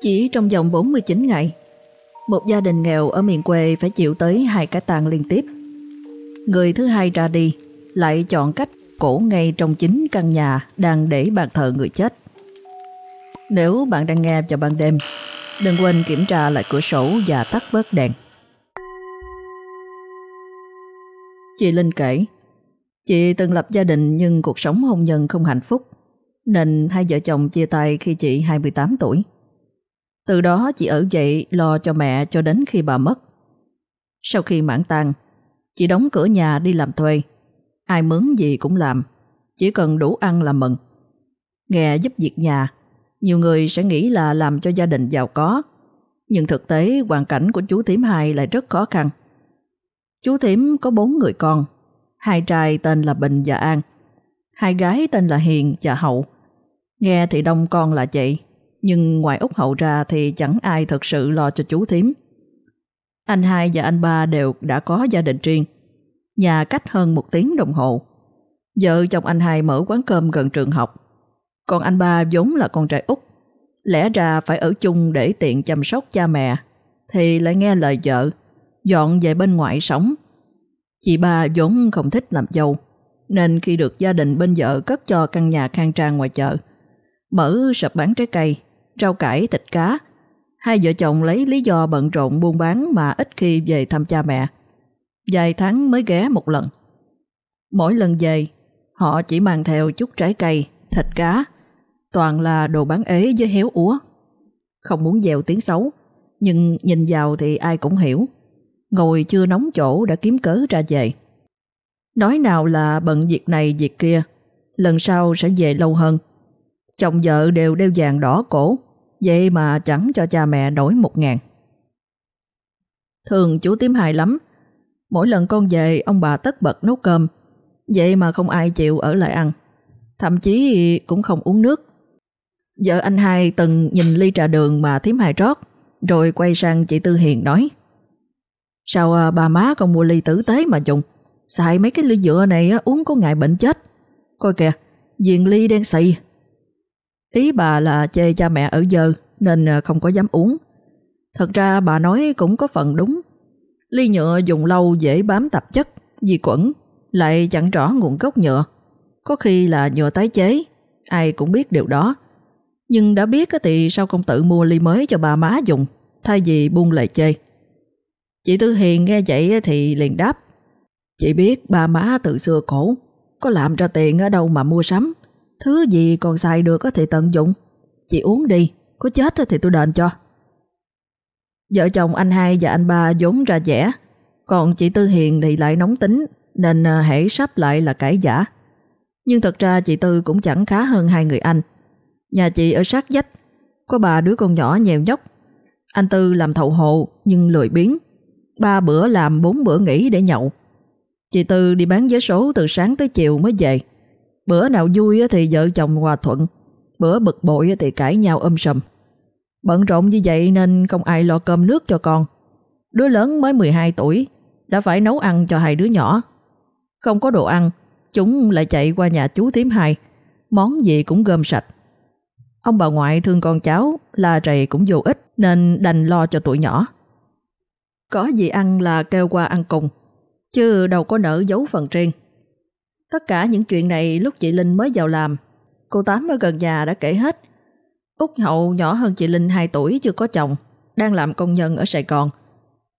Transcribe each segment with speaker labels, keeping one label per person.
Speaker 1: Chỉ trong vòng 49 ngày, một gia đình nghèo ở miền quê phải chịu tới hai cái tàn liên tiếp. Người thứ hai ra đi, lại chọn cách cổ ngay trong chính căn nhà đang để bàn thờ người chết. Nếu bạn đang nghe vào ban đêm, đừng quên kiểm tra lại cửa sổ và tắt bớt đèn. Chị Linh kể, chị từng lập gia đình nhưng cuộc sống hôn nhân không hạnh phúc, nên hai vợ chồng chia tay khi chị 28 tuổi. Từ đó chị ở dậy lo cho mẹ cho đến khi bà mất. Sau khi mãn tang, chị đóng cửa nhà đi làm thuê. Ai mướn gì cũng làm, chỉ cần đủ ăn là mừng. Nghe giúp việc nhà, nhiều người sẽ nghĩ là làm cho gia đình giàu có. Nhưng thực tế hoàn cảnh của chú Thiếm hai lại rất khó khăn. Chú Thiếm có bốn người con, hai trai tên là Bình và An, hai gái tên là Hiền và Hậu. Nghe thì đông con là chị, nhưng ngoài Úc Hậu ra thì chẳng ai thật sự lo cho chú thím. Anh hai và anh ba đều đã có gia đình riêng, nhà cách hơn một tiếng đồng hồ. Vợ chồng anh hai mở quán cơm gần trường học, còn anh ba vốn là con trai Úc. Lẽ ra phải ở chung để tiện chăm sóc cha mẹ, thì lại nghe lời vợ, dọn về bên ngoại sống. Chị ba vốn không thích làm dâu, nên khi được gia đình bên vợ cất cho căn nhà khang trang ngoài chợ, mở sập bán trái cây, rau cải, thịt cá. Hai vợ chồng lấy lý do bận rộn buôn bán mà ít khi về thăm cha mẹ. Vài tháng mới ghé một lần. Mỗi lần về, họ chỉ mang theo chút trái cây, thịt cá, toàn là đồ bán ế với héo úa. Không muốn dèo tiếng xấu, nhưng nhìn vào thì ai cũng hiểu. Ngồi chưa nóng chỗ đã kiếm cớ ra về. Nói nào là bận việc này việc kia, lần sau sẽ về lâu hơn. Chồng vợ đều đeo vàng đỏ cổ, vậy mà chẳng cho cha mẹ nổi một ngàn. Thường chú tím hài lắm, mỗi lần con về ông bà tất bật nấu cơm, vậy mà không ai chịu ở lại ăn, thậm chí cũng không uống nước. Vợ anh hai từng nhìn ly trà đường mà thím hài rót, rồi quay sang chị Tư Hiền nói Sao à, bà má con mua ly tử tế mà dùng? Xài mấy cái ly dựa này uống có ngại bệnh chết. Coi kìa Diền ly đen xì. Ý bà là chê cha mẹ ở dơ Nên ờ, không có dám uống. Thật ra bà nói cũng có phần đúng. Ly nhựa dùng lâu dễ bám tạp chất, Vi khuẩn, Lại chẳng rõ nguồn gốc nhựa. Có khi là nhựa tái chế, Ai cũng biết điều đó. Nhưng đã biết thì sao không tự mua ly mới cho bà má dùng, Thay vì buông lời chê. Chị Tư Hiền nghe vậy thì liền đáp. Chị biết bà má từ xưa cổ Có làm ra tiền ở đâu mà mua sắm. Thứ gì còn xài được thì tận dụng. Chị uống đi, Có chết thì tôi đền cho. Vợ chồng anh hai và anh ba vốn ra vẻ, Còn chị Tư Hiền thì lại nóng tính, Nên ờ, hãy sắp lại là cãi giả Nhưng thật ra chị Tư cũng chẳng khá hơn hai người anh. Nhà chị ở sát dách Có ba đứa con nhỏ nhèo nhóc. Anh Tư làm thậu hộ nhưng lười biếng. Ba bữa làm bốn bữa nghỉ để nhậu. Chị Tư đi bán vé số từ sáng tới chiều mới về. Bữa nào vui thì vợ chồng hòa thuận, Bữa bực bội thì cãi nhau âm sầm. Bận rộn như vậy nên không ai lo cơm nước cho con. Đứa lớn mới 12 tuổi, Đã phải nấu ăn cho hai đứa nhỏ. Không có đồ ăn, Chúng lại chạy qua nhà chú thím hai. Món gì cũng gom sạch. Ông bà ngoại thương con cháu, La rầy cũng vô ích, Nên đành lo cho tụi nhỏ. Có gì ăn là kêu qua ăn cùng, Chứ đâu có nỡ giấu phần riêng Tất cả những chuyện này lúc chị Linh mới vào làm, cô Tám ở gần nhà đã kể hết. Úc Hậu nhỏ hơn chị Linh 2 tuổi chưa có chồng, đang làm công nhân ở Sài Gòn.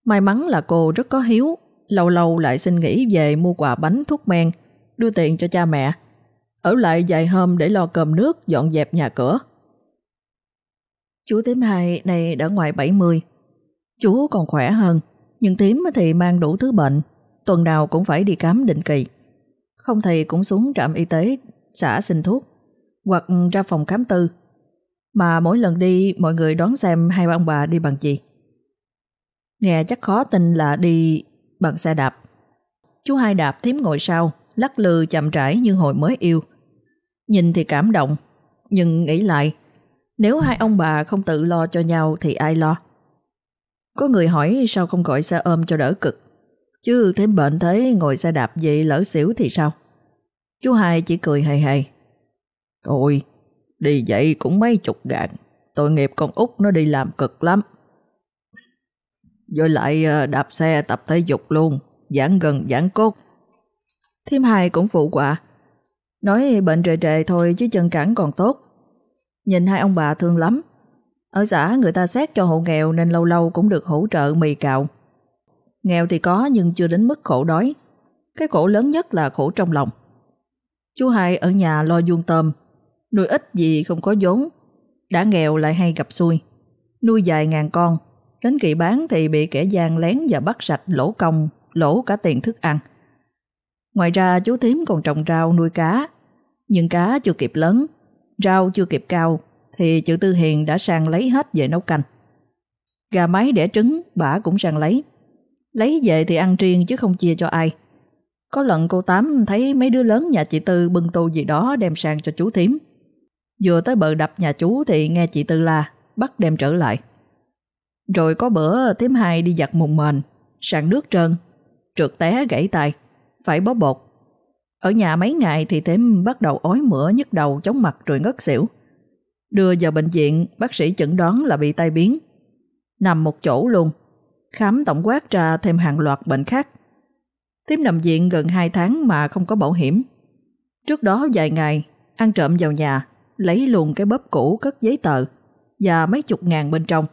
Speaker 1: May mắn là cô rất có hiếu, lâu lâu lại xin nghỉ về mua quà bánh thuốc men, đưa tiền cho cha mẹ. Ở lại vài hôm để lo cơm nước, dọn dẹp nhà cửa. Chú Tím hai này đã ngoài 70. Chú còn khỏe hơn, nhưng Tím thì mang đủ thứ bệnh, tuần nào cũng phải đi khám định kỳ. Không thì cũng xuống trạm y tế xã xin thuốc hoặc ra phòng khám tư. Mà mỗi lần đi mọi người đoán xem hai ông bà đi bằng gì. Nghe chắc khó tin là đi bằng xe đạp. Chú hai đạp thím ngồi sau, lắc lư chậm rãi như hồi mới yêu. Nhìn thì cảm động, nhưng nghĩ lại, nếu hai ông bà không tự lo cho nhau thì ai lo? Có người hỏi sao không gọi xe ôm cho đỡ cực. Chứ thêm bệnh thế ngồi xe đạp vậy lỡ xỉu thì sao? Chú hai chỉ cười hề hề. Thôi, đi vậy cũng mấy chục ngàn. tội nghiệp con út nó đi làm cực lắm. Rồi lại ờ, đạp xe tập thể dục luôn, giãn gần giãn cốt. Thêm hai cũng phụ quả. Nói bệnh trề trề thôi chứ chân cẳng còn tốt. Nhìn hai ông bà thương lắm. Ở xã người ta xét cho hộ nghèo nên lâu lâu cũng được hỗ trợ mì cạo. Nghèo thì có nhưng chưa đến mức khổ đói. Cái khổ lớn nhất là khổ trong lòng. Chú hai ở nhà lo vuông tôm, nuôi ít gì không có vốn. Đã nghèo lại hay gặp xui. Nuôi vài ngàn con, đến kỳ bán thì bị kẻ gian lén và bắt sạch lỗ công, lỗ cả tiền thức ăn. Ngoài ra chú thím còn trồng rau nuôi cá, nhưng cá chưa kịp lớn, rau chưa kịp cao thì chữ Tư Hiền đã sang lấy hết về nấu canh. Gà mái đẻ trứng bà cũng sang lấy. Lấy về thì ăn riêng chứ không chia cho ai. Có lần cô Tám thấy mấy đứa lớn nhà chị Tư bưng tô gì đó đem sang cho chú thím. Vừa tới bờ đập nhà chú thì nghe chị Tư la, bắt đem trở lại. Rồi có bữa thím hai đi giặt mùng mền, sàn nước trơn, trượt té gãy tay, phải bó bột. Ở nhà mấy ngày thì thím bắt đầu ói mửa nhức đầu chóng mặt rồi ngất xỉu. Đưa vào bệnh viện, bác sĩ chẩn đoán là bị tai biến. Nằm một chỗ luôn, khám tổng quát ra thêm hàng loạt bệnh khác. Tím nằm viện gần 2 tháng mà không có bảo hiểm. Trước đó vài ngày, ăn trộm vào nhà, lấy luôn cái bóp cũ cất giấy tờ và mấy chục ngàn bên trong,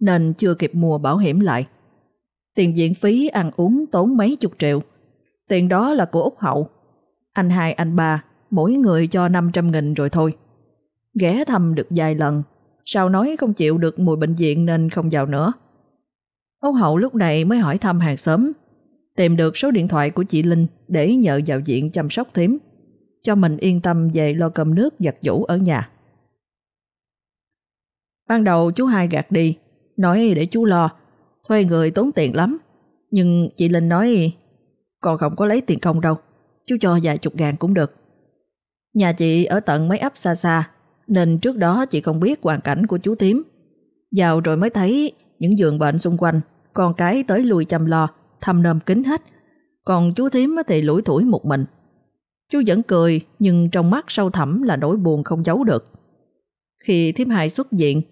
Speaker 1: nên chưa kịp mua bảo hiểm lại. Tiền viện phí ăn uống tốn mấy chục triệu. Tiền đó là của Úc Hậu. Anh hai anh ba, mỗi người cho 500 nghìn rồi thôi. Ghé thăm được vài lần, sau nói không chịu được mùi bệnh viện nên không vào nữa. Ông Hậu lúc này mới hỏi thăm hàng xóm, tìm được số điện thoại của chị Linh để nhờ vào diện chăm sóc thím, cho mình yên tâm về lo cơm nước giặt giũ ở nhà. Ban đầu chú hai gạt đi, nói để chú lo, thuê người tốn tiền lắm. Nhưng chị Linh nói, còn không có lấy tiền công đâu, chú cho vài chục ngàn cũng được. Nhà chị ở tận mấy ấp xa xa, nên trước đó chị không biết hoàn cảnh của chú Tím. Vào rồi mới thấy những giường bệnh xung quanh, con cái tới lui chăm lo, thăm nơm kính hết. Còn chú thím thì lủi thủi một mình. Chú vẫn cười, nhưng trong mắt sâu thẳm là nỗi buồn không giấu được. Khi Thím Hai xuất viện,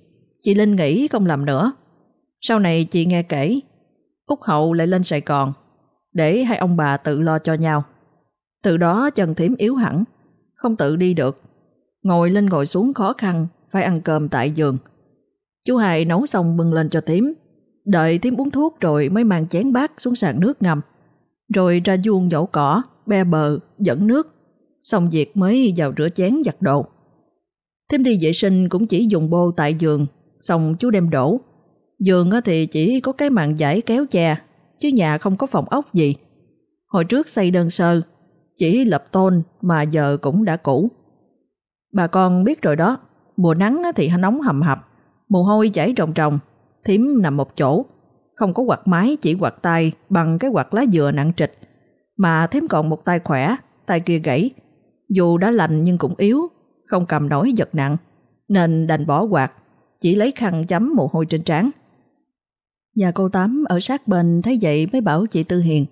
Speaker 1: chị Linh nghĩ không làm nữa. Sau này chị nghe kể, Úc Hậu lại lên Sài Gòn, để hai ông bà tự lo cho nhau. Từ đó chân Thím yếu hẳn, không tự đi được ngồi lên ngồi xuống khó khăn, phải ăn cơm tại giường. Chú Hai nấu xong bưng lên cho tím, đợi tím uống thuốc rồi mới mang chén bát xuống sàn nước ngầm, rồi ra vuông nhổ cỏ, be bờ, dẫn nước, xong việc mới vào rửa chén giặt đồ. Thêm đi vệ sinh cũng chỉ dùng bô tại giường, xong chú đem đổ. Giường thì chỉ có cái màn giải kéo chè chứ nhà không có phòng ốc gì. Hồi trước xây đơn sơ, chỉ lập tôn mà giờ cũng đã cũ. Bà con biết rồi đó, mùa nắng thì nóng hầm hập, mồ hôi chảy ròng ròng, thím nằm một chỗ, không có quạt máy chỉ quạt tay bằng cái quạt lá dừa nặng trịch, mà thím còn một tay khỏe, tay kia gãy, dù đã lành nhưng cũng yếu, không cầm nổi giật nặng, nên đành bỏ quạt, chỉ lấy khăn chấm mồ hôi trên trán. Nhà cô Tám ở sát bên thấy vậy mới bảo chị Tư Hiền.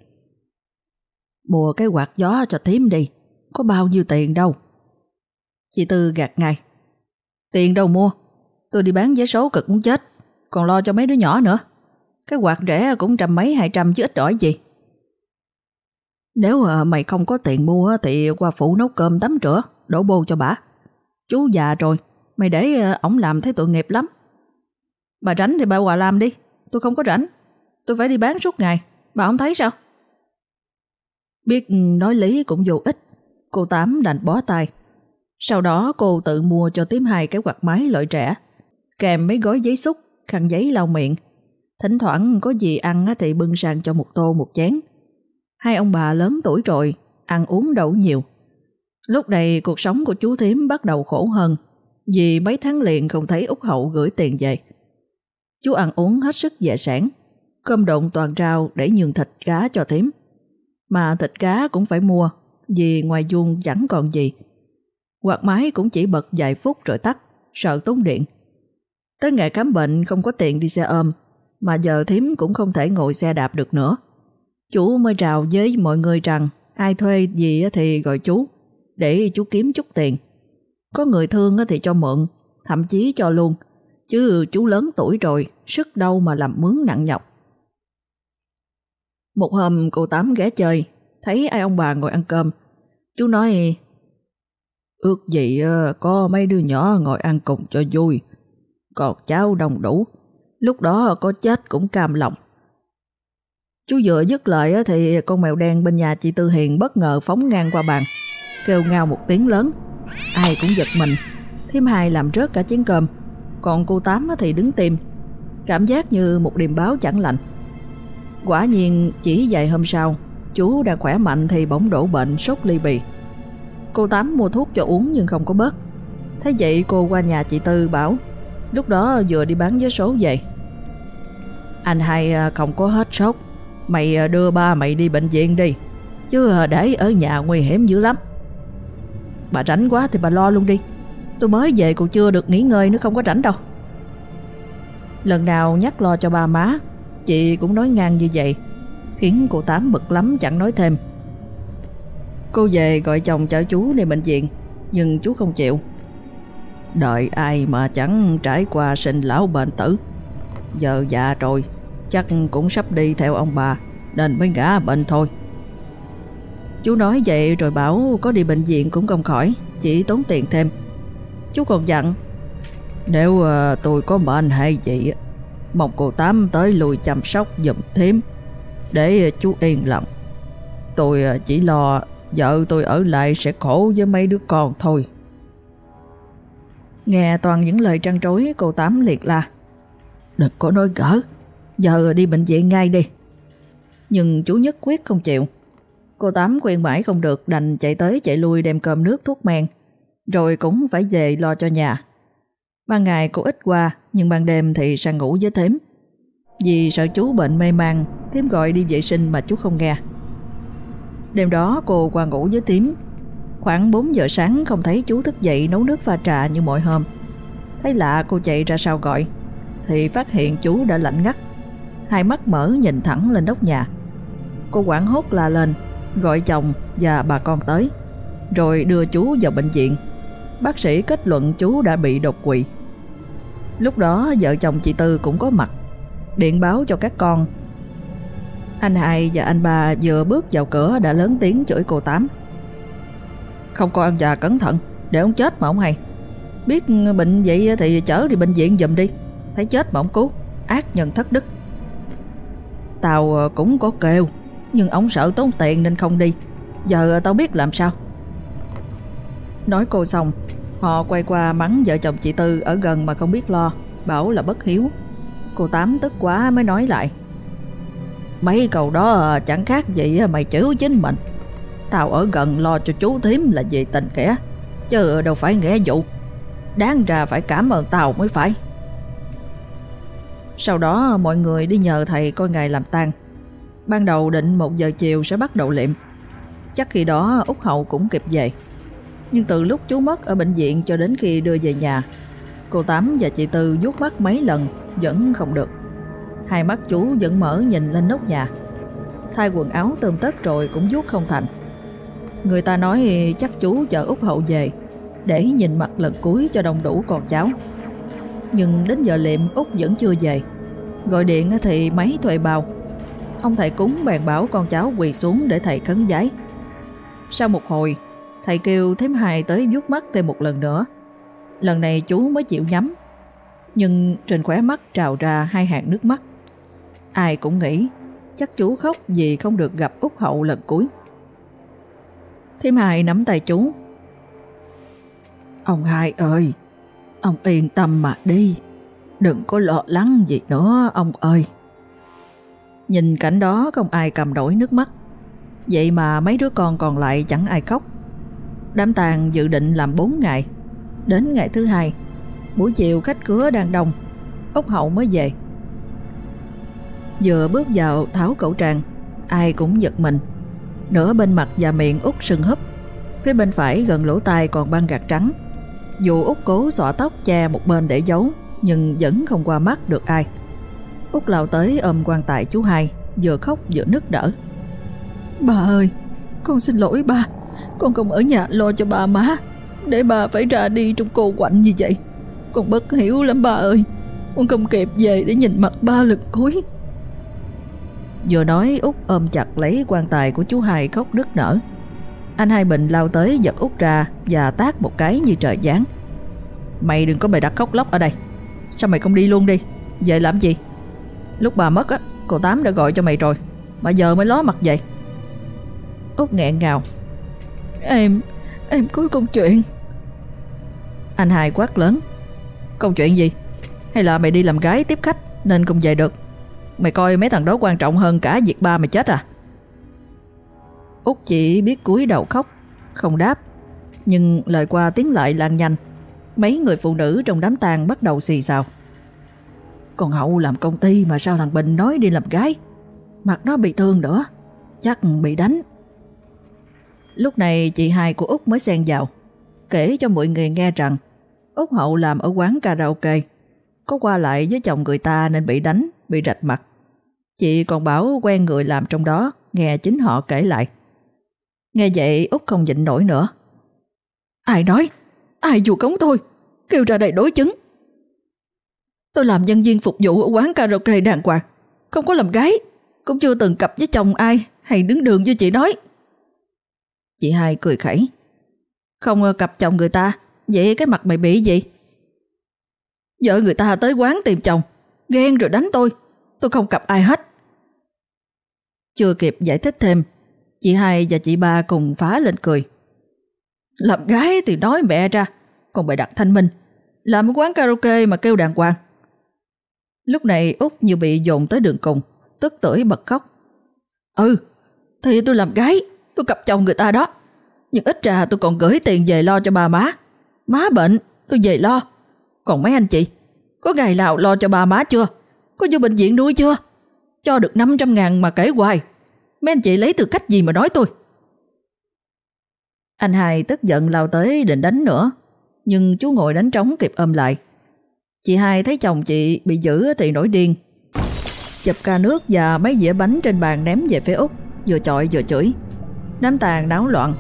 Speaker 1: Mua cái quạt gió cho thím đi, có bao nhiêu tiền đâu. Chị Tư gạt ngay. Tiền đâu mua, tôi đi bán vé số cực muốn chết, còn lo cho mấy đứa nhỏ nữa. Cái quạt rẻ cũng trăm mấy hai trăm chứ ít đổi gì. Nếu ờ, mày không có tiền mua thì qua phụ nấu cơm tắm rửa, đổ bô cho bà. Chú già rồi, mày để ờ, ổng làm thấy tội nghiệp lắm. Bà rảnh thì bà qua làm đi, tôi không có rảnh. Tôi phải đi bán suốt ngày, bà không thấy sao? Biết ừ, nói lý cũng vô ích, cô Tám đành bó tay. Sau đó cô tự mua cho tím hai cái quạt máy loại trẻ, kèm mấy gói giấy xúc, khăn giấy lau miệng. Thỉnh thoảng có gì ăn thì bưng sang cho một tô một chén. Hai ông bà lớn tuổi rồi, ăn uống đậu nhiều. Lúc này cuộc sống của chú thím bắt đầu khổ hơn, vì mấy tháng liền không thấy Úc Hậu gửi tiền về. Chú ăn uống hết sức dễ sản, cơm độn toàn rau để nhường thịt cá cho thím. Mà thịt cá cũng phải mua, vì ngoài vuông chẳng còn gì. Quạt máy cũng chỉ bật vài phút rồi tắt, sợ tốn điện. Tới ngày khám bệnh không có tiền đi xe ôm, mà giờ thím cũng không thể ngồi xe đạp được nữa. Chú mới rào với mọi người rằng ai thuê gì thì gọi chú, để chú kiếm chút tiền. Có người thương thì cho mượn, thậm chí cho luôn, chứ chú lớn tuổi rồi, sức đâu mà làm mướn nặng nhọc. Một hôm cô Tám ghé chơi, thấy ai ông bà ngồi ăn cơm. Chú nói, ước gì có mấy đứa nhỏ ngồi ăn cùng cho vui, còn cháu đông đủ, lúc đó có chết cũng cam lòng. Chú vừa dứt lời thì con mèo đen bên nhà chị Tư Hiền bất ngờ phóng ngang qua bàn, kêu ngao một tiếng lớn. Ai cũng giật mình, thêm hai làm rớt cả chén cơm, còn cô Tám thì đứng tìm, cảm giác như một điềm báo chẳng lành. Quả nhiên chỉ vài hôm sau, chú đang khỏe mạnh thì bỗng đổ bệnh sốt ly bì. Cô Tám mua thuốc cho uống nhưng không có bớt. Thế vậy cô qua nhà chị Tư bảo, lúc đó vừa đi bán vé số về. Anh hai à, không có hết sốt, mày à, đưa ba mày đi bệnh viện đi, chứ à, để ở nhà nguy hiểm dữ lắm. Bà rảnh quá thì bà lo luôn đi, tôi mới về còn chưa được nghỉ ngơi nữa không có rảnh đâu. Lần nào nhắc lo cho ba má Chị cũng nói ngang như vậy Khiến cô Tám bực lắm chẳng nói thêm Cô về gọi chồng chở chú đi bệnh viện Nhưng chú không chịu Đợi ai mà chẳng trải qua sinh lão bệnh tử. Giờ già rồi Chắc cũng sắp đi theo ông bà Nên mới ngã bệnh thôi. Chú nói vậy rồi bảo có đi bệnh viện cũng không khỏi Chỉ tốn tiền thêm. Chú còn dặn Nếu uh, tôi có bệnh hay gì Mong cô Tám tới lùi chăm sóc giùm thêm Để chú yên lòng. Tôi ờ, chỉ lo vợ tôi ở lại sẽ khổ với mấy đứa con thôi. Nghe toàn những lời trăn trối cô Tám liệt là Đừng có nói gỡ Giờ đi bệnh viện ngay đi Nhưng chú nhất quyết không chịu Cô Tám quen mãi không được đành chạy tới chạy lui đem cơm nước thuốc men Rồi cũng phải về lo cho nhà Ban ngày cô ít qua, nhưng ban đêm thì sang ngủ với thím. Vì sợ chú bệnh mê man, thím gọi đi vệ sinh mà chú không nghe. Đêm đó cô qua ngủ với thím. Khoảng 4 giờ sáng không thấy chú thức dậy nấu nước pha trà như mọi hôm. Thấy lạ cô chạy ra sau gọi, thì phát hiện chú đã lạnh ngắt. Hai mắt mở nhìn thẳng lên nóc nhà. Cô quảng hốt la lên, gọi chồng và bà con tới, rồi đưa chú vào bệnh viện bác sĩ kết luận chú đã bị đột quỵ. Lúc đó vợ chồng chị Tư cũng có mặt, điện báo cho các con. Anh hai và anh ba vừa bước vào cửa đã lớn tiếng chửi cô Tám. Không coi ông già cẩn thận, để ông chết mà ông hay. Biết bệnh vậy thì chở đi bệnh viện giùm đi, thấy chết mà ông cứu, ác nhân thất đức. Tao ờ, cũng có kêu, nhưng ông sợ tốn tiền nên không đi. Giờ tao biết làm sao. Nói cô xong, họ quay qua mắng vợ chồng chị Tư ở gần mà không biết lo, bảo là bất hiếu. Cô Tám tức quá mới nói lại. Mấy câu đó ờ, chẳng khác gì ờ, mày chửi chính mình. Tao ở gần lo cho chú thím là vì tình kẻ, chứ đâu phải nghĩa vụ. Đáng ra phải cảm ơn tao mới phải. Sau đó mọi người đi nhờ thầy coi ngày làm tang. Ban đầu định một giờ chiều sẽ bắt đầu liệm. Chắc khi đó Út Hậu cũng kịp về. Nhưng từ lúc chú mất ở bệnh viện cho đến khi đưa về nhà, cô Tám và chị Tư vuốt mắt mấy lần vẫn không được. Hai mắt chú vẫn mở nhìn lên nóc nhà. Thay quần áo tươm tất rồi cũng vuốt không thành. Người ta nói chắc chú chờ Út Hậu về để nhìn mặt lần cuối cho đông đủ con cháu. Nhưng đến giờ liệm Út vẫn chưa về. Gọi điện thì máy thuê bao. Ông thầy cúng bèn bảo con cháu quỳ xuống để thầy khấn giấy. Sau một hồi, Thầy kêu thím hài tới vuốt mắt thêm một lần nữa. Lần này chú mới chịu nhắm. Nhưng trên khóe mắt trào ra hai hạt nước mắt. Ai cũng nghĩ chắc chú khóc vì không được gặp Út Hậu lần cuối. Thím Hai nắm tay chú. Ông hai ơi, ông yên tâm mà đi. Đừng có lo lắng gì nữa ông ơi. Nhìn cảnh đó không ai cầm nổi nước mắt. Vậy mà mấy đứa con còn lại chẳng ai khóc. Đám tàn dự định làm 4 ngày. Đến ngày thứ hai, buổi chiều khách cửa đang đông, Úc Hậu mới về. Vừa bước vào tháo khẩu trang, ai cũng giật mình. Nửa bên mặt và miệng út sưng húp, phía bên phải gần lỗ tai còn băng gạc trắng. Dù út cố xõa tóc che một bên để giấu, nhưng vẫn không qua mắt được ai. Út lao tới ôm quan tài chú hai, vừa khóc vừa nức đỡ. Bà ơi, con xin lỗi ba, con không ở nhà lo cho bà má Để bà phải ra đi trong cô quạnh như vậy Con bất hiểu lắm bà ơi Con không kịp về để nhìn mặt ba lần cuối Vừa nói út ôm chặt lấy quan tài của chú hai khóc đứt nở. Anh hai Bình lao tới giật út ra Và tát một cái như trời giáng. Mày đừng có bày đặt khóc lóc ở đây. Sao mày không đi luôn đi? Vậy làm gì? Lúc bà mất á, Cô Tám đã gọi cho mày rồi, Mà giờ mới ló mặt vậy Út nghẹn ngào. Em Em có công chuyện. Anh hai quát lớn. Công chuyện gì? Hay là mày đi làm gái tiếp khách Nên không về được? Mày coi mấy thằng đó quan trọng hơn cả việc ba mày chết à? Út chỉ biết cúi đầu khóc, Không đáp. Nhưng lời qua tiếng lại lan nhanh. Mấy người phụ nữ trong đám tang bắt đầu xì xào. Còn Hậu làm công ty mà sao thằng Bình nói đi làm gái? Mặt nó bị thương nữa, Chắc bị đánh. Lúc này chị hai của Út mới xen vào, Kể cho mọi người nghe rằng Út Hậu làm ở quán karaoke, Có qua lại với chồng người ta nên bị đánh. Bị rạch mặt. Chị còn bảo quen người làm trong đó, Nghe chính họ kể lại. Nghe vậy, Út không nhịn nổi nữa. Ai nói? Ai dù cống tôi? Kêu ra đây đối chứng. Tôi làm nhân viên phục vụ ở quán karaoke đàng hoàng. Không có làm gái, Cũng chưa từng cặp với chồng ai Hay đứng đường như chị nói. Chị hai cười khẩy. Không cặp chồng người ta, Vậy cái mặt mày bị gì? Vợ người ta tới quán tìm chồng Ghen rồi đánh tôi. Tôi không cặp ai hết. Chưa kịp giải thích thêm, Chị hai và chị ba cùng phá lên cười. Làm gái thì nói mẹ ra, Còn bày đặt thanh minh. Làm quán karaoke mà kêu đàng hoàng. Lúc này út như bị dồn tới đường cùng, Tức tưởi bật khóc. Ừ Thì tôi làm gái, Tôi cặp chồng người ta đó. Nhưng ít ra tôi còn gửi tiền về lo cho bà má. Má bệnh, tôi về lo. Còn mấy anh chị? Có ngày nào lo cho bà má chưa? Có vô bệnh viện nuôi chưa? Cho được 500 ngàn mà kể hoài. Mấy anh chị lấy từ cách gì mà nói tôi? Anh hai tức giận lao tới định đánh nữa, Nhưng chú ngồi đánh trống kịp ôm lại. Chị hai thấy chồng chị bị giữ thì nổi điên. Chụp ca nước và mấy dĩa bánh trên bàn ném về phía Úc, Vừa chọi vừa chửi. Đám tàn náo loạn,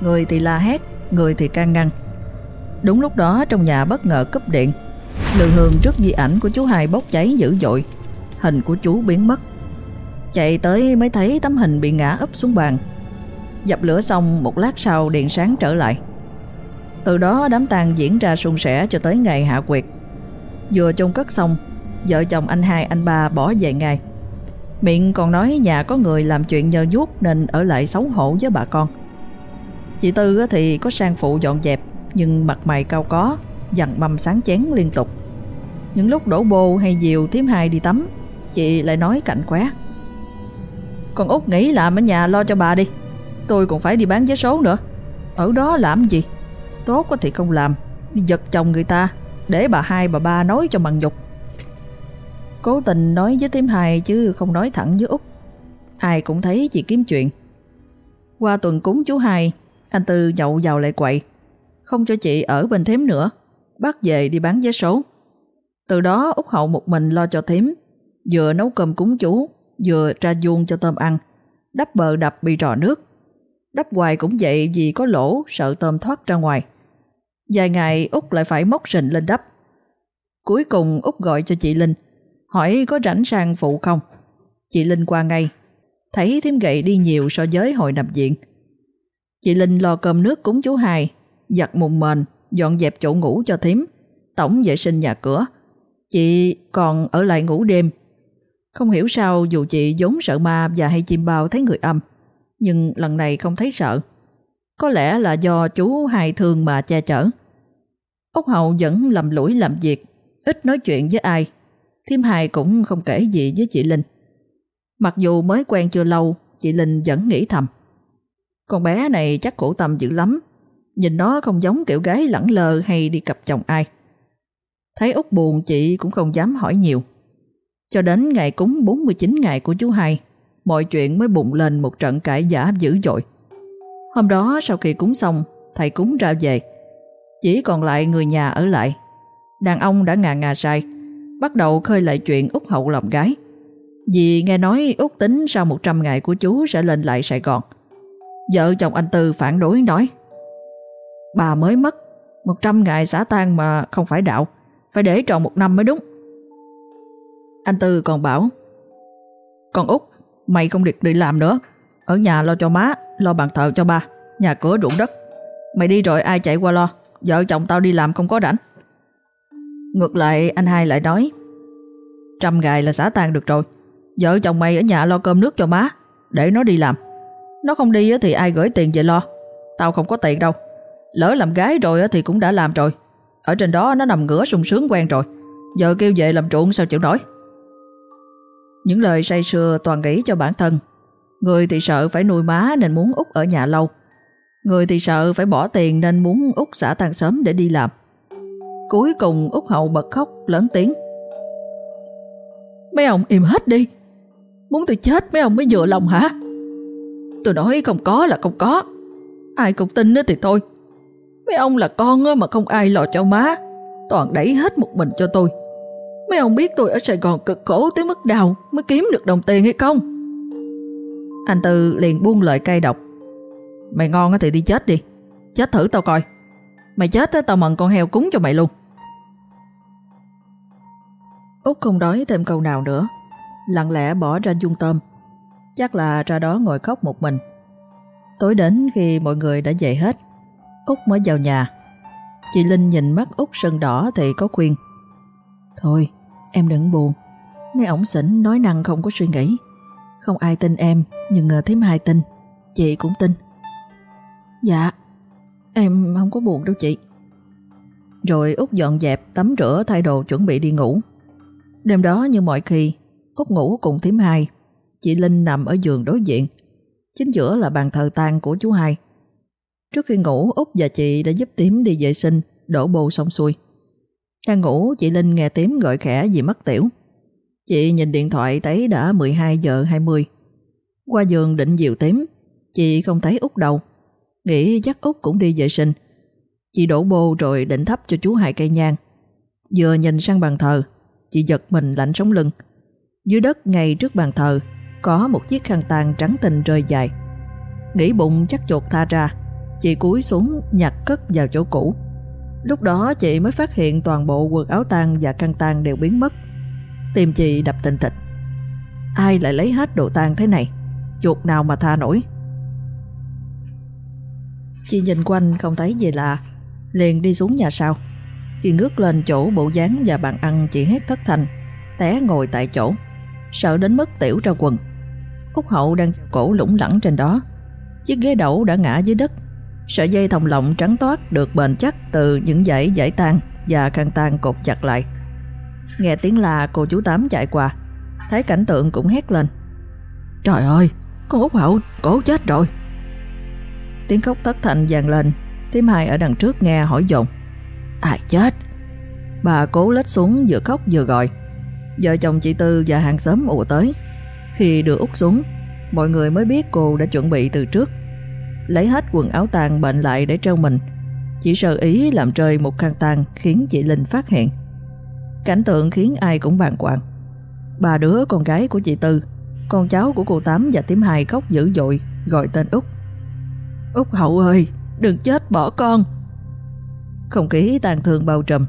Speaker 1: Người thì la hét, Người thì can ngăn. Đúng lúc đó trong nhà bất ngờ cúp điện. Lương hương trước di ảnh của chú hai bốc cháy dữ dội. Hình của chú biến mất. Chạy tới mới thấy tấm hình bị ngã úp xuống bàn. Dập lửa xong, một lát sau điện sáng trở lại. Từ đó đám tang diễn ra suôn sẻ cho tới ngày hạ quyệt. Vừa chôn cất xong, Vợ chồng anh hai, anh ba bỏ về ngay. Miệng còn nói nhà có người làm chuyện nhờ vuốt Nên ở lại xấu hổ với bà con. Chị Tư thì có sang phụ dọn dẹp, Nhưng mặt mày cao có. Dằn mầm sáng chén liên tục. Những lúc đổ bô hay diều thím hai đi tắm, Chị lại nói cạnh khóe. Con út nghĩ làm ở nhà lo cho bà đi, Tôi còn phải đi bán vé số nữa. Ở đó làm gì? Tốt có thì không làm, Đi giật chồng người ta, Để bà hai, bà ba nói cho bằng dục Cố tình nói với Thím hai chứ không nói thẳng với Út. Ai cũng thấy chị kiếm chuyện. Qua tuần cúng chú hai, Anh Tư nhậu vào lại quậy, Không cho chị ở bên thím nữa. Bắt về đi bán vé số. Từ đó úc Hậu một mình lo cho thím Vừa nấu cơm cúng chú Vừa tra vuông cho tôm ăn. Đắp bờ đập bị rò nước. Đắp hoài cũng vậy vì có lỗ Sợ tôm thoát ra ngoài. Vài ngày úc lại phải móc rình lên đắp. Cuối cùng úc gọi cho chị Linh hỏi có rảnh sang phụ không. Chị Linh qua ngay, thấy thím gậy đi nhiều so với hồi nằm viện. Chị Linh lo cơm nước cúng chú hài giặt mùng mền, dọn dẹp chỗ ngủ cho thím, tổng vệ sinh nhà cửa. Chị còn ở lại ngủ đêm. Không hiểu sao dù chị vốn sợ ma và hay chim bao thấy người âm, nhưng lần này không thấy sợ. Có lẽ là do chú hai thương mà che chở. Úc Hậu vẫn lầm lũi làm việc, ít nói chuyện với ai Thiêm Hài cũng không kể gì với chị Linh. Mặc dù mới quen chưa lâu, chị Linh vẫn nghĩ thầm. Con bé này chắc khổ tâm dữ lắm. Nhìn nó không giống kiểu gái lẳng lơ hay đi cặp chồng ai. Thấy Út buồn chị cũng không dám hỏi nhiều. Cho đến ngày cúng 49 ngày của chú hai, mọi chuyện mới bùng lên một trận cãi giả dữ dội. Hôm đó sau khi cúng xong, thầy cúng ra về. Chỉ còn lại người nhà ở lại. Đàn ông đã ngà ngà sai, bắt đầu khơi lại chuyện Út Hậu lòng gái. Vì nghe nói Út tính sau 100 ngày của chú sẽ lên lại Sài Gòn. Vợ chồng anh Tư phản đối nói Bà mới mất 100 ngày xả tan mà không phải đạo. Phải để tròn một năm mới đúng. Anh Tư còn bảo, Con út, Mày không được đi làm nữa. Ở nhà lo cho má, Lo bàn thờ cho ba, Nhà cửa ruộng đất. Mày đi rồi ai chạy qua lo? Vợ chồng tao đi làm không có rảnh. Ngược lại, anh hai lại nói, Trăm ngày là xả tan được rồi. Vợ chồng mày ở nhà lo cơm nước cho má, Để nó đi làm. Nó không đi thì ai gửi tiền về lo? Tao không có tiền đâu. Lỡ làm gái rồi thì cũng đã làm rồi. Ở trên đó nó nằm ngửa sung sướng quen rồi. Giờ kêu về làm trộn sao chịu nổi. Những lời say sưa toàn nghĩ cho bản thân. Người thì sợ phải nuôi má nên muốn út ở nhà lâu. Người thì sợ phải bỏ tiền nên muốn út xả tan sớm để đi làm. Cuối cùng út hậu bật khóc, lớn tiếng. Mấy ông im hết đi. Muốn tôi chết mấy ông mới vừa lòng hả? Tôi nói không có là không có. Ai cũng tin nữa thì thôi. Mấy ông là con mà không ai lo cho má. Toàn đẩy hết một mình cho tôi. Mấy ông biết tôi ở Sài Gòn cực khổ tới mức nào Mới kiếm được đồng tiền hay không? Anh Tư liền buông lời cay độc. Mày ngon thì đi chết đi. Chết thử tao coi. Mày chết tao mận con heo cúng cho mày luôn. Út không đói thêm câu nào nữa. Lặng lẽ bỏ ra dung tôm. Chắc là ra đó ngồi khóc một mình. Tối đến khi mọi người đã dậy hết Út mới vào nhà. Chị Linh nhìn mắt Út sân đỏ thì có khuyên. Thôi, em đừng buồn. Mấy ổng xỉn nói năng không có suy nghĩ. Không ai tin em, Nhưng ờ, thím hai tin. Chị cũng tin. Dạ Em không có buồn đâu chị. Rồi Út dọn dẹp, Tắm rửa, thay đồ, chuẩn bị đi ngủ. Đêm đó như mọi khi, Út ngủ cùng thím hai. Chị Linh nằm ở giường đối diện. Chính giữa là bàn thờ tang của chú hai. Trước khi ngủ, Út và chị đã giúp Tím đi vệ sinh, Đổ bô xong xuôi. Đang ngủ, chị Linh nghe Tím gọi khẽ vì mất tiểu. Chị nhìn điện thoại thấy đã 12 giờ 20 Qua giường định dìu Tím, Chị không thấy Út đâu. Nghĩ chắc Út cũng đi vệ sinh. Chị đổ bô rồi định thắp cho chú hai cây nhang. Vừa nhìn sang bàn thờ, Chị giật mình lạnh sống lưng. Dưới đất ngay trước bàn thờ, Có một chiếc khăn tàn trắng tinh rơi dài. Nghĩ bụng chắc chuột tha ra. Chị cúi xuống nhặt cất vào chỗ cũ. Lúc đó chị mới phát hiện toàn bộ quần áo tang và khăn tang đều biến mất. Tìm chị đập tình thịch. Ai lại lấy hết đồ tang thế này? Chuột nào mà tha nổi? Chị nhìn quanh không thấy gì lạ. Liền đi xuống nhà sau. Chị ngước lên chỗ bộ dáng và bàn ăn chị hét thất thành Té ngồi tại chỗ. Sợ đến mức tiểu ra quần. Úc hậu đang cổ lủng lẳng trên đó. Chiếc ghế đẩu đã ngã dưới đất. Sợi dây thòng lọng trắng toát được bền chắc từ những dãy giải tan và khăn tan cột chặt lại. Nghe tiếng la cô chú Tám chạy qua, thấy cảnh tượng cũng hét lên. Trời ơi, con út hậu, cổ chết rồi. Tiếng khóc thất thành vang lên, thím hai ở đằng trước nghe hỏi dồn. Ai chết? Bà cố lết xuống vừa khóc vừa gọi. Vợ chồng chị Tư và hàng xóm ùa tới. Khi đưa út xuống, mọi người mới biết cô đã chuẩn bị từ trước lấy hết quần áo tàn bệnh lại để treo mình. Chỉ sơ ý làm rơi một khăn tàn khiến chị Linh phát hiện. Cảnh tượng khiến ai cũng bàng hoàng. Bà đứa con gái của chị Tư, con cháu của cô Tám và Tím Hai khóc dữ dội gọi tên Út. Út Hậu ơi, đừng chết bỏ con. Không khí tàn thương bao trùm.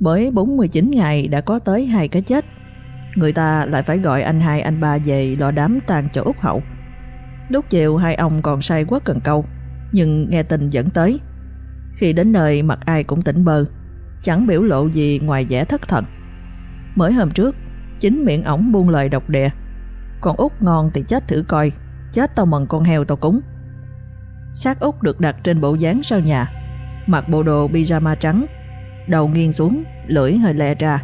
Speaker 1: Mới 49 ngày đã có tới hai cái chết. Người ta lại phải gọi anh hai anh ba về lo đám tàn cho Út Hậu. Lúc chiều hai ông còn say quá cần câu, Nhưng nghe tin vẫn tới. Khi đến nơi, mặt ai cũng tỉnh bơ, Chẳng biểu lộ gì ngoài vẻ thất thần. Mới hôm trước, Chính miệng ổng buông lời độc địa Còn út ngon thì chết thử coi, Chết tao mần con heo tao cúng. Xác út được đặt trên bộ dáng sau nhà, Mặc bộ đồ pyjama trắng, Đầu nghiêng xuống, Lưỡi hơi lè ra.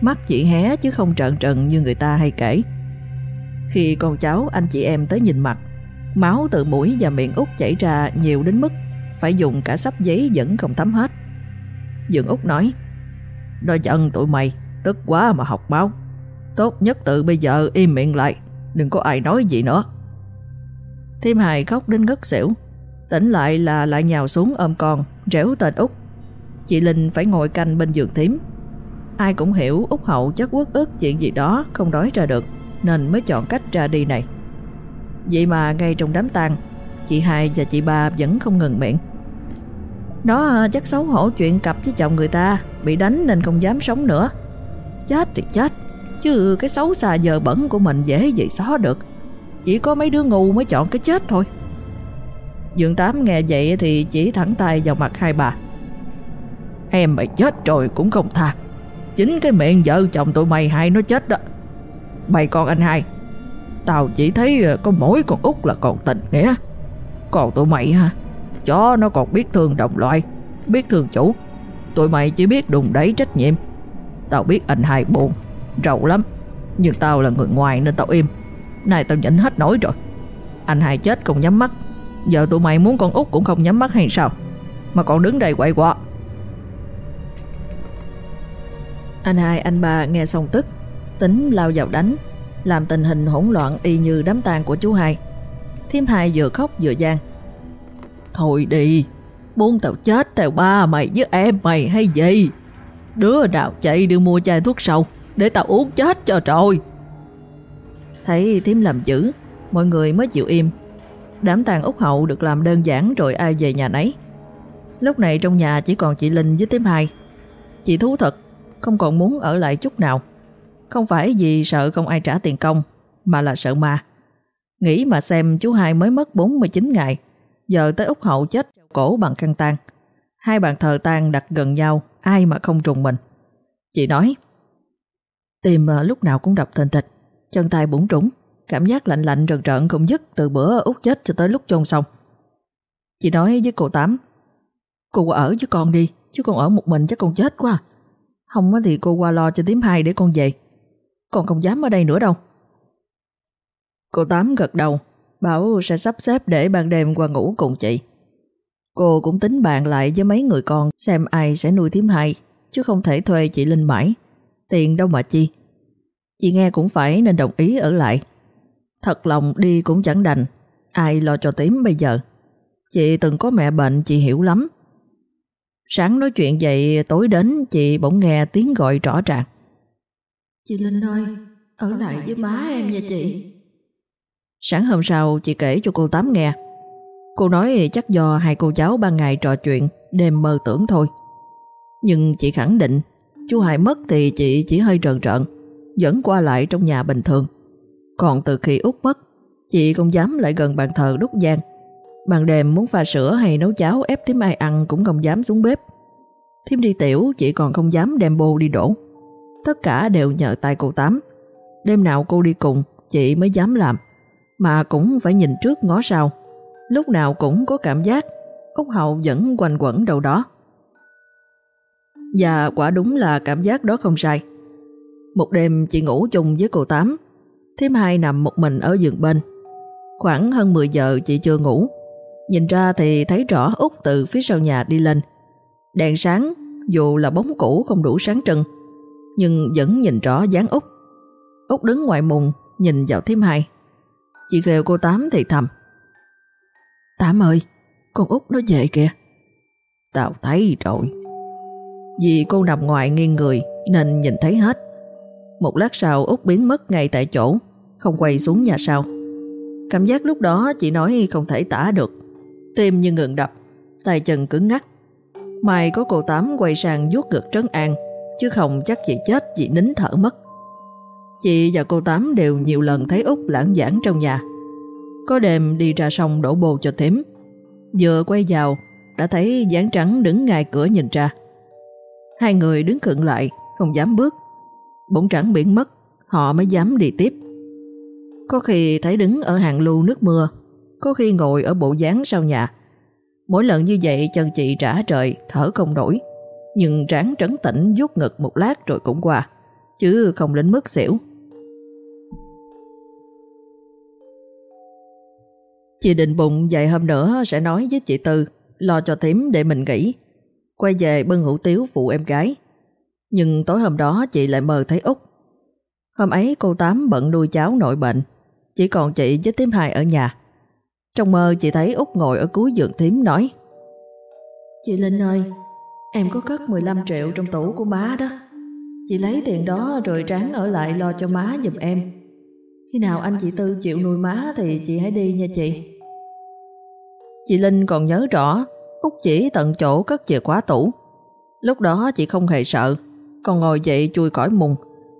Speaker 1: Mắt chỉ hé chứ không trợn trần như người ta hay kể. Khi con cháu anh chị em tới nhìn mặt Máu từ mũi và miệng út chảy ra nhiều đến mức phải dùng cả sắp giấy vẫn không thấm hết. Dương út nói Đôi chân tụi mày tức quá mà học máu. Tốt nhất từ bây giờ im miệng lại, đừng có ai nói gì nữa. Thêm hài khóc đến ngất xỉu, tỉnh lại là lại nhào xuống ôm con, réo tên út. Chị Linh phải ngồi canh bên giường thím. Ai cũng hiểu út hậu chắc quất ức chuyện gì đó không nói ra được, nên mới chọn cách ra đi này. Vậy mà ngay trong đám tang Chị hai và chị ba vẫn không ngừng miệng Nó à, chắc xấu hổ chuyện cặp với chồng người ta bị đánh nên không dám sống nữa. Chết thì chết, chứ cái xấu xa giờ bẩn của mình dễ gì xóa được. Chỉ có mấy đứa ngu mới chọn cái chết thôi. Dương Tám nghe vậy thì chỉ thẳng tay vào mặt hai bà. Em mày chết rồi cũng không tha. Chính cái miệng vợ chồng tụi mày hai nó chết đó. Mày con anh hai, tao chỉ thấy ờ, có mỗi con út là còn tình nghĩa. Còn tụi mày ha, chó nó còn biết thương đồng loại, biết thương chủ. Tụi mày chỉ biết đùng đẩy trách nhiệm. Tao biết anh hai buồn, rầu lắm. Nhưng tao là người ngoài nên tao im. Này tao nhịn hết nổi rồi. Anh hai chết không nhắm mắt Giờ tụi mày muốn con út cũng không nhắm mắt hay sao Mà còn đứng đây quậy quọ Anh hai anh ba nghe xong tức Tính lao vào đánh làm tình hình hỗn loạn y như đám tang của chú hai Thiêm hai vừa khóc vừa gian Thôi đi Buông tao chết tao ba mày với em mày hay gì Đứa nào chạy đi mua chai thuốc sâu Để tao uống chết cho rồi Thấy thím làm dữ Mọi người mới chịu im Đám tang út hậu được làm đơn giản rồi ai về nhà nấy. Lúc này trong nhà chỉ còn chị Linh với Tiếm hai. Chị thú thật, không còn muốn ở lại chút nào. Không phải vì sợ không ai trả tiền công, mà là sợ ma. Nghĩ mà xem chú hai mới mất 49 ngày, giờ tới út hậu chết cổ bằng căn tang. Hai bàn thờ tang đặt gần nhau, ai mà không trùng mình. Chị nói, tìm ờ, lúc nào cũng đập thình thịch, chân tay bủng trũng, Cảm giác lạnh lạnh rợn rợn không dứt từ bữa út chết cho tới lúc chôn xong. Chị nói với cô Tám, cô qua ở với con đi, chứ con ở một mình chắc con chết quá. Không thì cô qua lo cho tím hai để con về. Con không dám ở đây nữa đâu. Cô Tám gật đầu, bảo sẽ sắp xếp để ban đêm qua ngủ cùng chị. Cô cũng tính bàn lại với mấy người con xem ai sẽ nuôi thím hai, chứ không thể thuê chị Linh mãi. Tiền đâu mà chi. Chị nghe cũng phải nên đồng ý ở lại. Thật lòng đi cũng chẳng đành Ai lo cho tím bây giờ Chị từng có mẹ bệnh chị hiểu lắm Sáng nói chuyện vậy tối đến chị bỗng nghe tiếng gọi rõ ràng
Speaker 2: Chị Linh ơi Ở lại với má em nha chị
Speaker 1: Sáng hôm sau chị kể cho cô Tám nghe Cô nói chắc do hai cô cháu ban ngày trò chuyện Đêm mơ tưởng thôi Nhưng chị khẳng định Chú Hải mất thì chị chỉ hơi trợn trợn Vẫn qua lại trong nhà bình thường còn từ khi út mất, chị không dám lại gần bàn thờ đúc giang. Ban đêm muốn pha sữa hay nấu cháo ép thím ai ăn cũng không dám xuống bếp. Thím đi tiểu chị còn không dám đem bô đi đổ. Tất cả đều nhờ tay cô Tám. Đêm nào cô đi cùng, chị mới dám làm. Mà cũng phải nhìn trước ngó sau. Lúc nào cũng có cảm giác Úc Hậu vẫn quanh quẩn đâu đó. Và quả đúng là cảm giác đó không sai. Một đêm chị ngủ chung với cô Tám thêm hai nằm một mình ở giường bên. Khoảng hơn 10 giờ chị chưa ngủ. Nhìn ra thì thấy rõ Út từ phía sau nhà đi lên. Đèn sáng, dù là bóng cũ không đủ sáng trưng, nhưng vẫn nhìn rõ dáng Út. Út đứng ngoài mùng, nhìn vào thím hai. Chị kêu cô Tám thì thầm. Tám ơi, con Út nó về kìa. Tao thấy rồi. Vì cô nằm ngoài nghiêng người nên nhìn thấy hết. Một lát sau Út biến mất ngay tại chỗ Không quay xuống nhà sau Cảm giác lúc đó chị nói không thể tả được Tim như ngừng đập tay chân cứng ngắc Mai có cô Tám quay sang vuốt ngực trấn an Chứ không chắc chị chết vì nín thở mất Chị và cô Tám đều nhiều lần thấy Út lãng giảng trong nhà Có đêm đi ra sông đổ bồ cho thím Vừa quay vào Đã thấy dáng trắng đứng ngay cửa nhìn ra Hai người đứng khựng lại Không dám bước bỗng trắng biển mất, họ mới dám đi tiếp. Có khi thấy đứng ở hàng lưu nước mưa, có khi ngồi ở bộ dáng sau nhà. Mỗi lần như vậy chân chị trả trời, thở không nổi. Nhưng ráng trấn tĩnh vuốt ngực một lát rồi cũng qua, chứ không đến mức xỉu. Chị định bụng vài hôm nữa sẽ nói với chị Tư, lo cho thím để mình nghỉ. Quay về bưng hủ tiếu phụ em gái. Nhưng tối hôm đó chị lại mơ thấy Út. Hôm ấy cô Tám bận nuôi cháu nội bệnh, chỉ còn chị với thím hai ở nhà. Trong mơ chị thấy Út ngồi ở cuối giường thím nói
Speaker 2: Chị Linh ơi, em có cất 15 triệu trong tủ của má đó. Chị lấy tiền đó rồi tráng ở lại lo cho má giùm em. Khi nào anh chị Tư chịu nuôi má thì chị hãy đi nha chị.
Speaker 1: Chị Linh còn nhớ rõ, Út chỉ tận chỗ cất chìa khóa tủ. Lúc đó chị không hề sợ, còn ngồi dậy chui cõi mùng,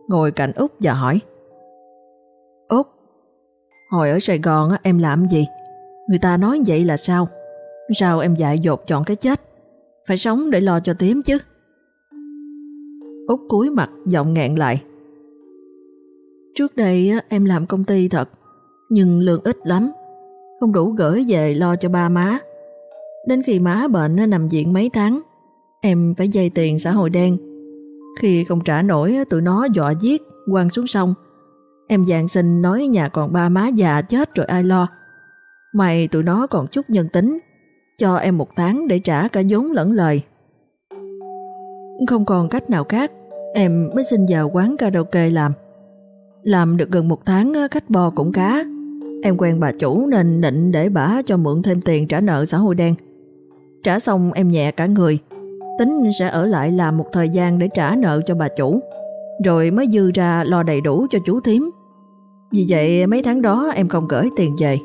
Speaker 1: ngồi cạnh Út và hỏi. Út, hồi ở Sài Gòn em làm gì? Người ta nói vậy là sao? Sao em dại dột chọn cái chết? Phải sống để lo cho tím chứ. Út cúi mặt giọng ngẹn lại.
Speaker 2: Trước đây em làm công ty thật, nhưng lương ít lắm, không đủ gửi về lo cho ba má. Đến khi má bệnh nằm viện mấy tháng, em phải dây tiền xã hội đen. Khi không trả nổi, tụi nó dọa giết, quăng xuống sông. Em dạng xin nói nhà còn ba má già chết rồi ai lo. Mày tụi nó còn chút nhân tính, cho em một tháng để trả cả vốn lẫn lời. Không còn cách nào khác, em mới xin vào quán karaoke làm. Làm được gần một tháng khách bò cũng cá. Em quen bà chủ nên định để bà cho mượn thêm tiền trả nợ xã hội đen. Trả xong em nhẹ cả người, tính sẽ ở lại làm một thời gian để trả nợ cho bà chủ, rồi mới dư ra lo đầy đủ cho chú thím. Vì vậy mấy tháng đó em không gửi tiền về.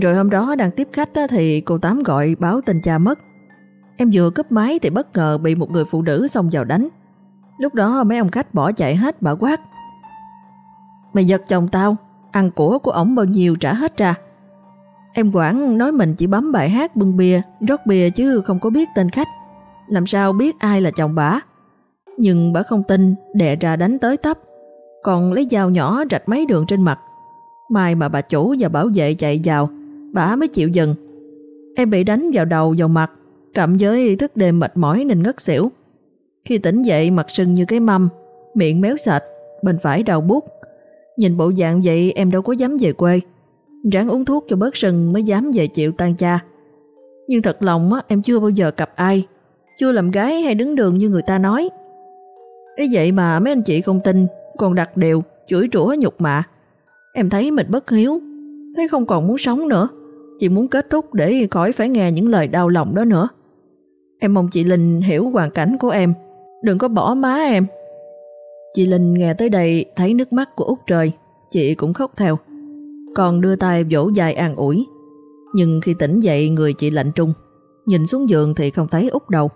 Speaker 2: Rồi hôm đó đang tiếp khách thì cô Tám gọi báo tình cha mất. Em vừa cướp máy thì bất ngờ bị một người phụ nữ xông vào đánh. Lúc đó mấy ông khách bỏ chạy hết bà quát. Mày giật chồng tao, ăn của của ổng bao nhiêu trả hết ra. Em quản nói mình chỉ bấm bài hát bưng bia, rót bia chứ không có biết tên khách. Làm sao biết ai là chồng bả. Nhưng bà không tin, đè ra đánh tới tấp. Còn lấy dao nhỏ rạch mấy đường trên mặt. Mai mà bà chủ và bảo vệ chạy vào, bả mới chịu dừng. Em bị đánh vào đầu vào mặt, cộng với thức đêm mệt mỏi nên ngất xỉu. Khi tỉnh dậy mặt sưng như cái mâm, miệng méo sạch, bên phải đau bút. Nhìn bộ dạng vậy em đâu có dám về quê. Ráng uống thuốc cho bớt sưng mới dám về chịu tan cha. Nhưng thật lòng á, em chưa bao giờ cặp ai, chưa làm gái hay đứng đường như người ta nói. Ấy vậy mà mấy anh chị không tin, còn đặt đều, chửi rủa nhục mạ. Em thấy mình bất hiếu, thấy không còn muốn sống nữa, chị muốn kết thúc để khỏi phải nghe những lời đau lòng đó nữa. Em mong chị Linh hiểu hoàn cảnh của em, đừng có bỏ má em. Chị Linh nghe tới đây thấy nước mắt của Út trời, chị cũng khóc theo. Còn đưa tay vỗ dài an ủi. Nhưng khi tỉnh dậy người chị lạnh trung, nhìn xuống giường thì không thấy Út đâu.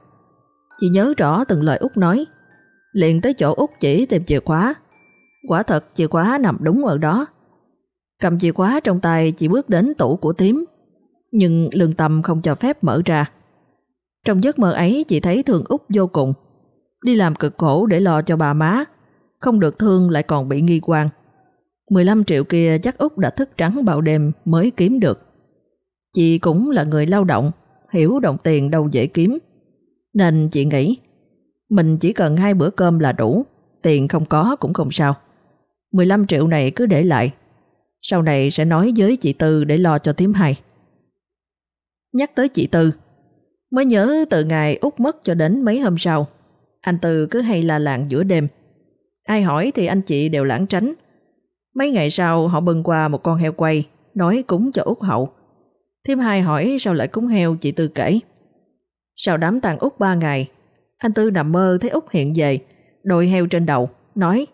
Speaker 2: Chị nhớ rõ từng lời Út nói, liền tới chỗ Út chỉ tìm chìa khóa. Quả thật chìa khóa nằm đúng ở đó. Cầm chìa khóa trong tay chị bước đến tủ của tím, nhưng lương tâm không cho phép mở ra. Trong giấc mơ ấy chị thấy thương úc vô cùng. Đi làm cực khổ để lo cho bà má, không được thương lại còn bị nghi quan. 15 triệu kia chắc úc đã thức trắng bao đêm mới kiếm được. Chị cũng là người lao động, hiểu đồng tiền đâu dễ kiếm. Nên chị nghĩ, mình chỉ cần hai bữa cơm là đủ, tiền không có cũng không sao. 15 triệu này cứ để lại. Sau này sẽ nói với chị Tư để lo cho thím hai. Nhắc tới chị Tư, mới nhớ từ ngày Út mất cho đến mấy hôm sau, anh Tư cứ hay la làng giữa đêm. Ai hỏi thì anh chị đều lãng tránh. Mấy ngày sau họ bưng qua một con heo quay, nói cúng cho Út hậu. Thêm hai hỏi sao lại cúng heo chị Tư kể. Sau đám tàn Út ba ngày, anh Tư nằm mơ thấy Út hiện về, đội heo trên đầu, nói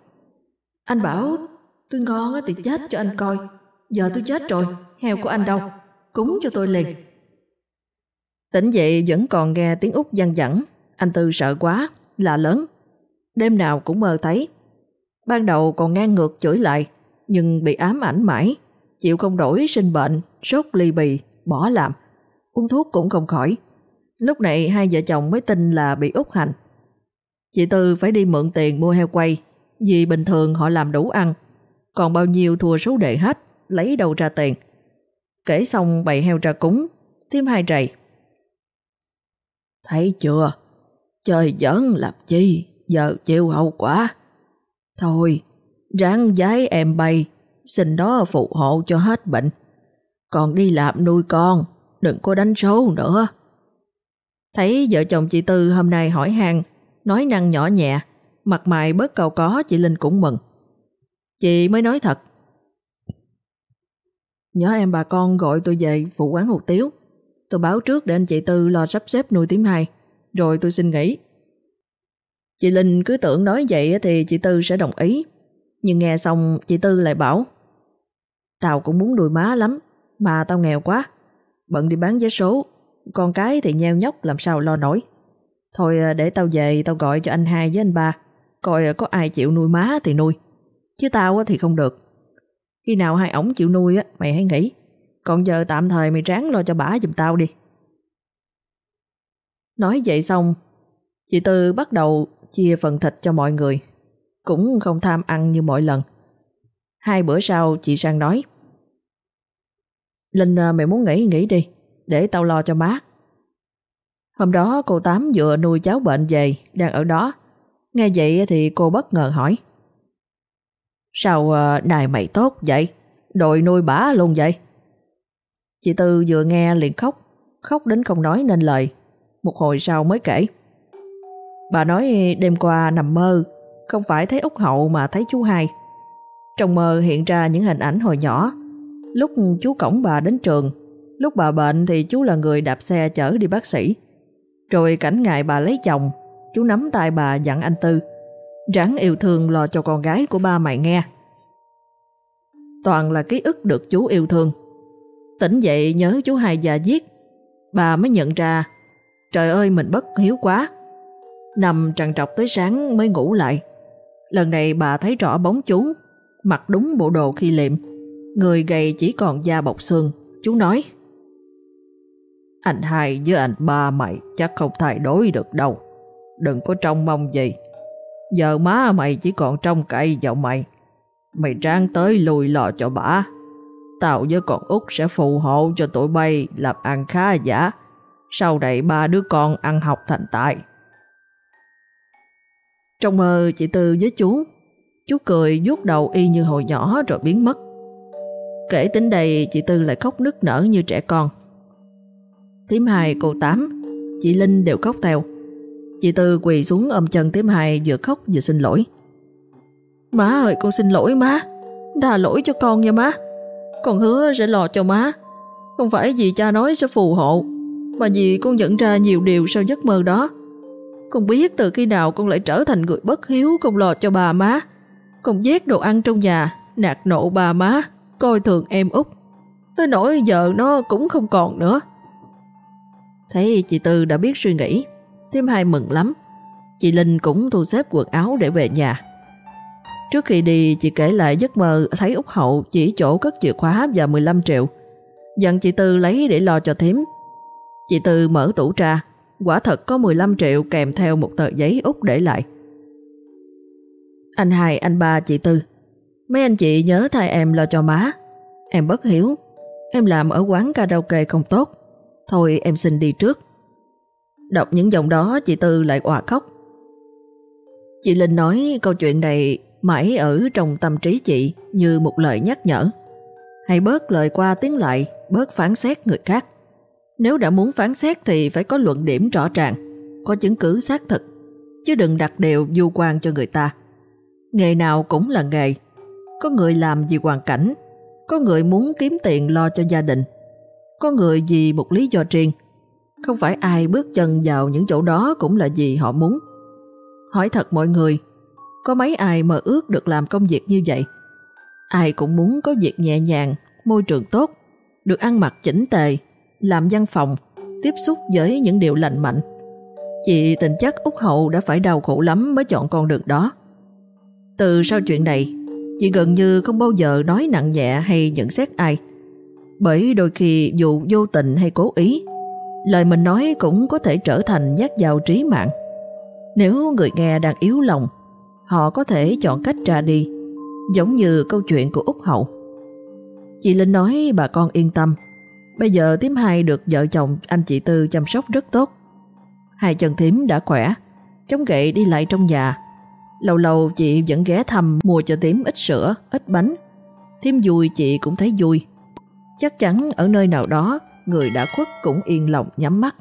Speaker 2: Anh bảo tôi ngon thì chết cho anh coi, giờ tôi chết rồi, heo của anh đâu, cúng cho tôi liền. Tỉnh dậy vẫn còn nghe tiếng Út văng vẳng, anh Tư sợ quá, là lớn. Đêm nào cũng mơ thấy. Ban đầu còn ngang ngược chửi lại, nhưng bị ám ảnh mãi, chịu không đổi sinh bệnh, sốt ly bì, bỏ làm. Uống thuốc cũng không khỏi. Lúc này hai vợ chồng mới tin là bị út hành. Chị Tư phải đi mượn tiền mua heo quay, vì bình thường họ làm đủ ăn. Còn bao nhiêu thua số đề hết, lấy đâu ra tiền. Kể xong bày heo ra cúng, thêm hai trầy. Thấy chưa? Chơi giỡn làm chi, giờ chịu hậu quả. Thôi, ráng giái em bay, xin đó phụ hộ cho hết bệnh. Còn đi làm nuôi con, đừng có đánh số nữa. Thấy vợ chồng chị Tư hôm nay hỏi hàng, nói năng nhỏ nhẹ, mặt mày bớt cầu có chị Linh cũng mừng. Chị mới nói thật. Nhớ em bà con gọi tôi về phụ quán hủ tiếu. Tôi báo trước để anh chị Tư lo sắp xếp nuôi tím hai, rồi tôi xin nghỉ. Chị Linh cứ tưởng nói vậy thì chị Tư sẽ đồng ý. Nhưng nghe xong chị Tư lại bảo Tao cũng muốn đùi má lắm, mà tao nghèo quá. Bận đi bán vé số, con cái thì nheo nhóc làm sao lo nổi.
Speaker 1: Thôi à, để tao về tao gọi cho anh hai với anh ba, coi à, có ai chịu nuôi má thì nuôi. Chứ tao thì không được. Khi nào hai ổng chịu nuôi á, mày hãy nghĩ. Còn giờ tạm thời mày ráng lo cho bả giùm tao đi. Nói vậy xong, chị Tư bắt đầu chia phần thịt cho mọi người. Cũng không tham ăn như mọi lần. Hai bữa sau chị sang nói Linh à, mày muốn nghỉ nghỉ đi Để tao lo cho má Hôm đó cô Tám vừa nuôi cháu bệnh về Đang ở đó Nghe vậy thì cô bất ngờ hỏi Sao à, này mày tốt vậy Đội nuôi bả luôn vậy Chị Tư vừa nghe liền khóc Khóc đến không nói nên lời Một hồi sau mới kể Bà nói đêm qua nằm mơ Không phải thấy Úc Hậu mà thấy chú hai trong mơ hiện ra những hình ảnh hồi nhỏ. Lúc chú cổng bà đến trường, lúc bà bệnh thì chú là người đạp xe chở đi bác sĩ. Rồi cảnh ngày bà lấy chồng, chú nắm tay bà dặn anh Tư, ráng yêu thương lo cho con gái của ba mày nghe. Toàn là ký ức được chú yêu thương. Tỉnh dậy nhớ chú hai già giết, bà mới nhận ra, trời ơi mình bất hiếu quá. Nằm trằn trọc tới sáng mới ngủ lại. Lần này bà thấy rõ bóng chú mặc đúng bộ đồ khi liệm. Người gầy chỉ còn da bọc xương. Chú nói, Anh hai với anh ba mày chắc không thay đổi được đâu. Đừng có trông mong gì. Giờ má mày chỉ còn trông cậy vào mày. Mày ráng tới lùi lò cho bả. Tao với con út sẽ phù hộ cho tụi bay làm ăn khá giả. Sau này ba đứa con ăn học thành tài. Trong mơ chị Tư với chú Chú cười vuốt đầu y như hồi nhỏ rồi biến mất. Kể tính đây chị Tư lại khóc nức nở như trẻ con. Thím hai cô Tám, chị Linh đều khóc theo. Chị Tư quỳ xuống ôm chân thím hai vừa khóc vừa xin lỗi. Má ơi con xin lỗi má, đà lỗi cho con nha má. Con hứa sẽ lo cho má. Không phải vì cha nói sẽ phù hộ, mà vì con nhận ra nhiều điều sau giấc mơ đó. Con biết từ khi nào con lại trở thành người bất hiếu không lo cho bà má. Con vét đồ ăn trong nhà, nạt nộ bà má, coi thường em út. Tới nỗi giờ nó cũng không còn nữa. Thấy chị Tư đã biết suy nghĩ, thêm hai mừng lắm. Chị Linh cũng thu xếp quần áo để về nhà. Trước khi đi, chị kể lại giấc mơ thấy Úc Hậu chỉ chỗ cất chìa khóa và 15 triệu. Dặn chị Tư lấy để lo cho thím. Chị Tư mở tủ ra, quả thật có 15 triệu kèm theo một tờ giấy Úc để lại. Anh hai, anh ba, chị Tư. Mấy anh chị nhớ thay em lo cho má. Em bất hiếu. Em làm ở quán karaoke không tốt. Thôi em xin đi trước. Đọc những dòng đó chị Tư lại òa khóc. Chị Linh nói câu chuyện này mãi ở trong tâm trí chị như một lời nhắc nhở. Hãy bớt lời qua tiếng lại, bớt phán xét người khác. Nếu đã muốn phán xét thì phải có luận điểm rõ ràng, có chứng cứ xác thực, chứ đừng đặt đều du quan cho người ta. Nghề nào cũng là nghề. Có người làm vì hoàn cảnh, có người muốn kiếm tiền lo cho gia đình, có người vì một lý do riêng. Không phải ai bước chân vào những chỗ đó cũng là vì họ muốn. Hỏi thật mọi người, có mấy ai mơ ước được làm công việc như vậy? Ai cũng muốn có việc nhẹ nhàng, môi trường tốt, được ăn mặc chỉnh tề, làm văn phòng, tiếp xúc với những điều lành mạnh. Chị tình chắc Úc Hậu đã phải đau khổ lắm mới chọn con đường đó. Từ sau chuyện này, chị gần như không bao giờ nói nặng nhẹ hay nhận xét ai. Bởi đôi khi dù vô tình hay cố ý, lời mình nói cũng có thể trở thành nhát dao trí mạng. Nếu người nghe đang yếu lòng, họ có thể chọn cách ra đi, giống như câu chuyện của Úc Hậu. Chị Linh nói bà con yên tâm, bây giờ tím hai được vợ chồng anh chị Tư chăm sóc rất tốt. Hai chân thím đã khỏe, chống gậy đi lại trong nhà, Lâu lâu chị vẫn ghé thăm mua cho tím ít sữa, ít bánh. Thím vui chị cũng thấy vui. Chắc chắn ở nơi nào đó người đã khuất cũng yên lòng nhắm mắt.